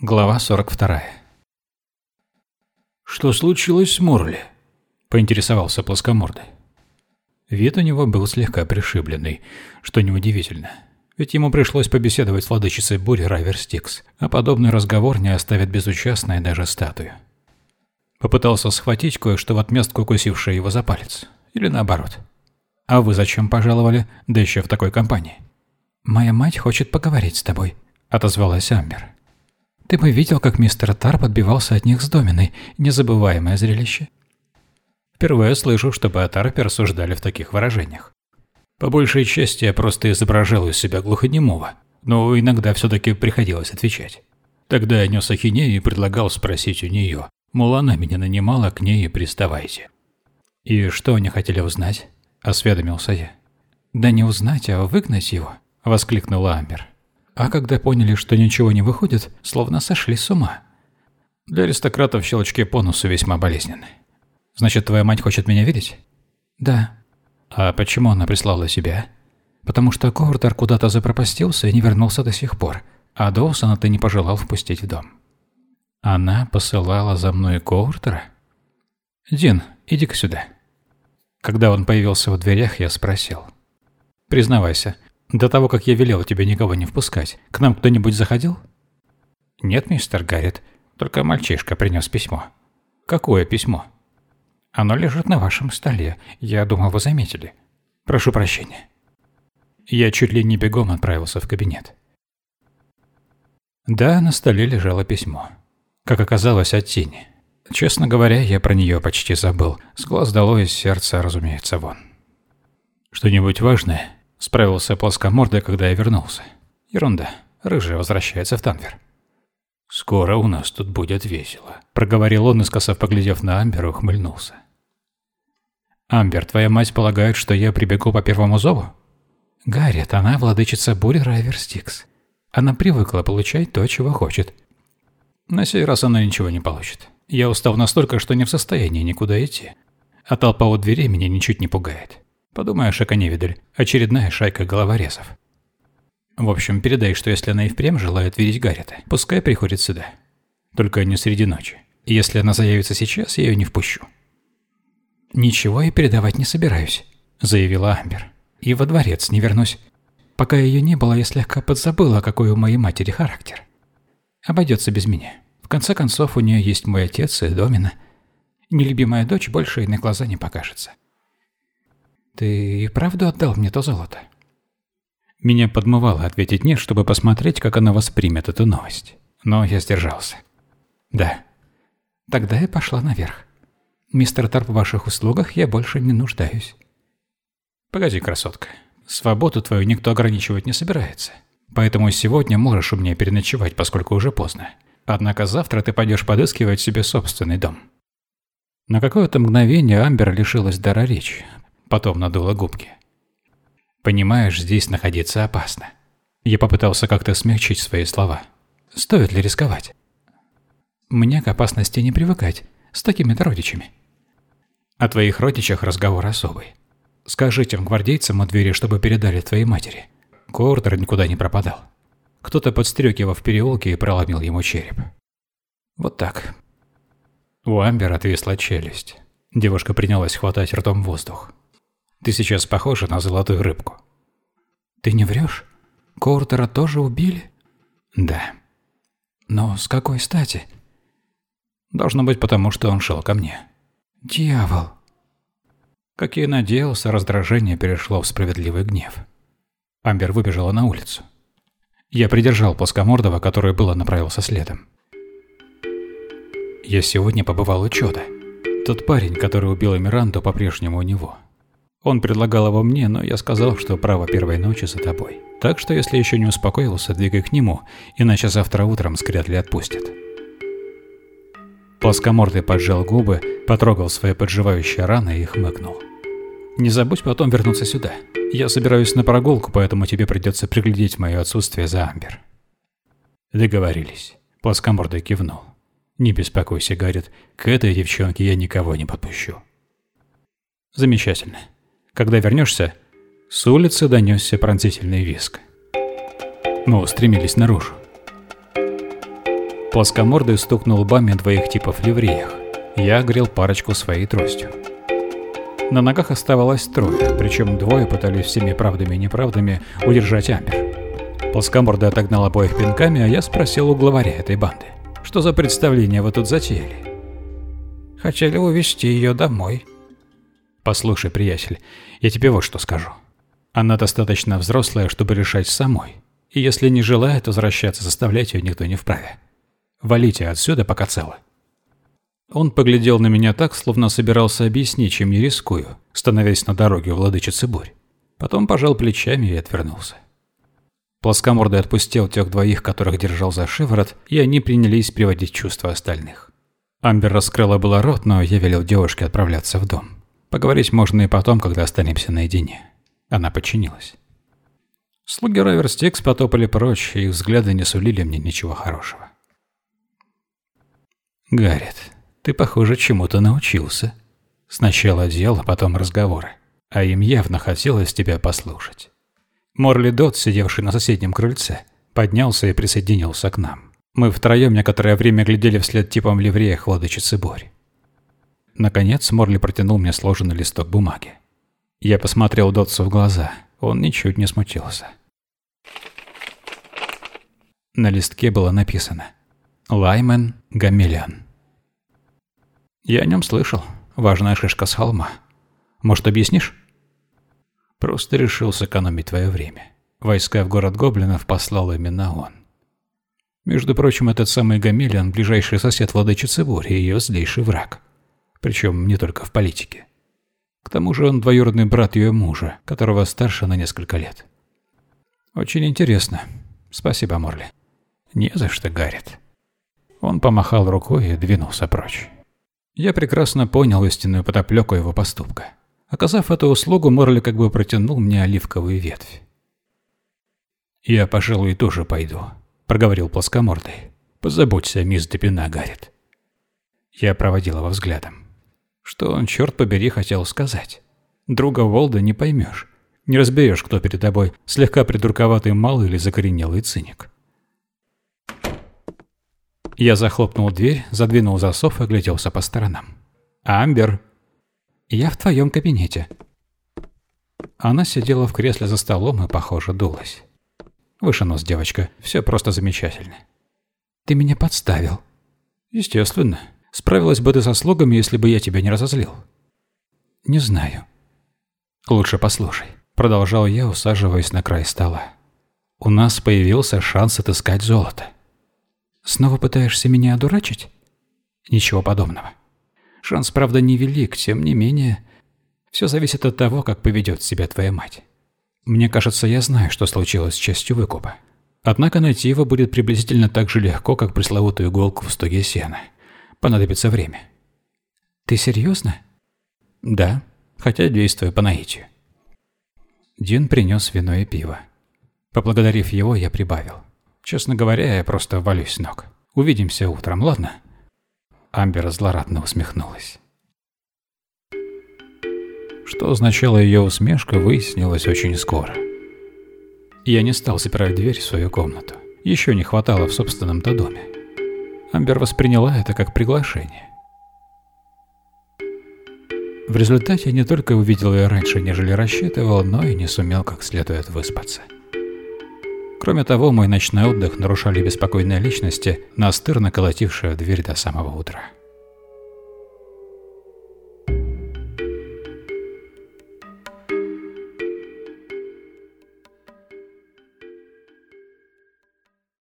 Глава 42. «Что случилось с Морли?» – поинтересовался плоскомордый. Вид у него был слегка пришибленный, что неудивительно. Ведь ему пришлось побеседовать с владычицей бури Райверстикс, а подобный разговор не оставит безучастной даже статую. Попытался схватить кое-что в отместку укусившее его за палец. Или наоборот. «А вы зачем пожаловали, да еще в такой компании?» «Моя мать хочет поговорить с тобой», – отозвалась Амбер. Ты бы видел, как мистер Тарп отбивался от них с доминой. Незабываемое зрелище. Впервые слышу, чтобы о Тарпе рассуждали в таких выражениях. По большей части я просто изображал из себя глухонемого, но иногда все-таки приходилось отвечать. Тогда я нес ахинею и предлагал спросить у нее, мол, она меня нанимала, к ней и приставайте. «И что они хотели узнать?» – осведомился я. «Да не узнать, а выгнать его», – воскликнула Амбер. А когда поняли, что ничего не выходит, словно сошли с ума. Для аристократов щелчки по носу весьма болезненны. Значит, твоя мать хочет меня видеть? Да. А почему она прислала себя? Потому что Коуртер куда-то запропастился и не вернулся до сих пор, а Доусона ты не пожелал впустить в дом. Она посылала за мной Коуртера? Дин, иди-ка сюда. Когда он появился в дверях, я спросил. Признавайся, до того, как я велел тебе никого не впускать, к нам кто-нибудь заходил? Нет, мистер Гаррет, только мальчишка принес письмо. Какое письмо? Оно лежит на вашем столе. Я думал, вы заметили. Прошу прощения. Я чуть ли не бегом отправился в кабинет. Да, на столе лежало письмо. Как оказалось, от тени. Честно говоря, я про нее почти забыл. С глаз долой, из сердца, разумеется, вон. Что-нибудь важное? Справился плоскомордый, когда я вернулся. Ерунда. Рыжая возвращается в Танвер. «Скоро у нас тут будет весело», — проговорил он, искоса поглядев на Амбер, ухмыльнулся. «Амбер, твоя мать полагает, что я прибегу по первому зову?» «Гарриет, она владычица бури Райверстикс. Она привыкла получать то, чего хочет». «На сей раз она ничего не получит. Я устал настолько, что не в состоянии никуда идти. А толпа у дверей меня ничуть не пугает. Подумаешь, Аконевидель, очередная шайка головорезов. В общем, передай, что если она и впрямь желает видеть Гарриета, пускай приходит сюда. Только не среди ночи. Если она заявится сейчас, я ее не впущу. «Ничего я передавать не собираюсь», – заявила Амбер. «И во дворец не вернусь. Пока ее не было, я слегка подзабыла, какой у моей матери характер. Обойдется без меня. В конце концов, у нее есть мой отец и Домина. Нелюбимая дочь больше и на глаза не покажется. «Ты и правду отдал мне то золото?» Меня подмывало ответить «нет», чтобы посмотреть, как она воспримет эту новость. Но я сдержался. «Да». Тогда я пошла наверх. «Мистер Тарп, в ваших услугах я больше не нуждаюсь». «Погоди, красотка. Свободу твою никто ограничивать не собирается. Поэтому сегодня можешь у меня переночевать, поскольку уже поздно. Однако завтра ты пойдешь подыскивать себе собственный дом». На какое-то мгновение Амбер лишилась дара речи, потом надула губки. «Понимаешь, здесь находиться опасно». Я попытался как-то смягчить свои слова. «Стоит ли рисковать?» «Мне к опасности не привыкать, с такими-то родичами». «О твоих родичах разговор особый. Скажи тем гвардейцам у двери, чтобы передали твоей матери. Кортер никуда не пропадал. Кто-то подстрёк его в переулке и проломил ему череп. Вот так». У Амбер отвисла челюсть. Девушка принялась хватать ртом воздух. Ты сейчас похожа на золотую рыбку. Ты не врешь? Коуртера тоже убили? Да. Но с какой стати? Должно быть потому, что он шел ко мне. Дьявол. Как я и надеялся, раздражение перешло в справедливый гнев. Амбер выбежала на улицу. Я придержал плоскомордого, который было направился следом. Я сегодня побывал у Чода. Тот парень, который убил Эмиранду, по-прежнему у него. Он предлагал его мне, но я сказал, что право первой ночи за тобой. Так что если еще не успокоился, двигай к нему, иначе завтра утром скряд ли отпустят. Плоскомордый поджал губы, потрогал свои подживающие раны и хмыкнул. «Не забудь потом вернуться сюда. Я собираюсь на прогулку, поэтому тебе придется приглядеть мое отсутствие за Амбер». Договорились. Плоскомордый кивнул. «Не беспокойся, Гаррит, к этой девчонке я никого не подпущу». «Замечательно. Когда вернешься, с улицы донесся пронзительный виск. Мы устремились наружу. Плоскомордый стукнул лбами двоих типов ливреях. Я грел парочку своей тростью. На ногах оставалось трое, причем двое пытались всеми правдами и неправдами удержать Амбер. Плоскомордый отогнал обоих пинками, а я спросил у главаря этой банды, что за представление вы тут затеяли? Хотели увезти ее домой. Послушай, приятель, я тебе вот что скажу. Она достаточно взрослая, чтобы решать самой. И если не желает возвращаться, заставлять ее никто не вправе. Валите отсюда, пока целы. Он поглядел на меня так, словно собирался объяснить, чем я рискую, становясь на дороге у владычицы бурь. Потом пожал плечами и отвернулся. Плоскомордый отпустил тех двоих, которых держал за шиворот, и они принялись приводить чувства остальных. Амбер раскрыла было рот, но я велел девушке отправляться в дом. Поговорить можно и потом, когда останемся наедине. Она подчинилась. Слуги Раверстикс потопали прочь, и их взгляды не сулили мне ничего хорошего. «Гаррет, ты, похоже, чему-то научился. Сначала дело, потом разговоры. А им явно хотелось тебя послушать». Морли Дот, сидевший на соседнем крыльце, поднялся и присоединился к нам. Мы втроем некоторое время глядели вслед типом ливрея хладочицы Борь. Наконец Морли протянул мне сложенный листок бумаги. Я посмотрел Дотсу в глаза. Он ничуть не смутился. На листке было написано «Лаймен Гамелиан». Я о нем слышал. Важная шишка с холма. Может, объяснишь? Просто решил сэкономить твое время. Войска в город гоблинов послал именно он. Между прочим, этот самый Гамелиан – ближайший сосед владычицы Бури и ее злейший враг. Причем не только в политике. К тому же он двоюродный брат ее мужа, которого старше на несколько лет. Очень интересно. Спасибо, Морли. Не за что, Гаррит. Он помахал рукой и двинулся прочь. Я прекрасно понял истинную подоплеку его поступка. Оказав эту услугу, Морли как бы протянул мне оливковую ветвь. «Я, пожалуй, тоже пойду», — проговорил плоскомордый. «Позаботься, мисс Депина, Гаррит». Я проводил его взглядом. Что он, черт побери, хотел сказать? Друга Волда не поймешь. Не разберешь, кто перед тобой, слегка придурковатый малый или закоренелый циник. Я захлопнул дверь, задвинул засов и огляделся по сторонам. «Амбер!» «Я в твоем кабинете». Она сидела в кресле за столом и, похоже, дулась. Выше нос, девочка. Все просто замечательно. Ты меня подставил. Естественно. Справилась бы ты со слугами, если бы я тебя не разозлил. Не знаю. Лучше послушай. Продолжал я, усаживаясь на край стола. У нас появился шанс отыскать золото. Снова пытаешься меня одурачить? Ничего подобного. Шанс, правда, невелик, тем не менее, все зависит от того, как поведет себя твоя мать. Мне кажется, я знаю, что случилось с частью выкупа. Однако найти его будет приблизительно так же легко, как пресловутую иголку в стоге сена. Понадобится время. Ты серьезно? Да, хотя действую по наитию. Дин принес вино и пиво. Поблагодарив его, я прибавил. Честно говоря, я просто валюсь с ног. Увидимся утром, ладно? Амбер злорадно усмехнулась. Что означала ее усмешка, выяснилось очень скоро. Я не стал запирать дверь в свою комнату. Еще не хватало в собственном-то доме. Амбер восприняла это как приглашение. В результате я не только увидел ее раньше, нежели рассчитывал, но и не сумел как следует выспаться. Кроме того, мой ночной отдых нарушали беспокойные личности, настырно колотившие в дверь до самого утра.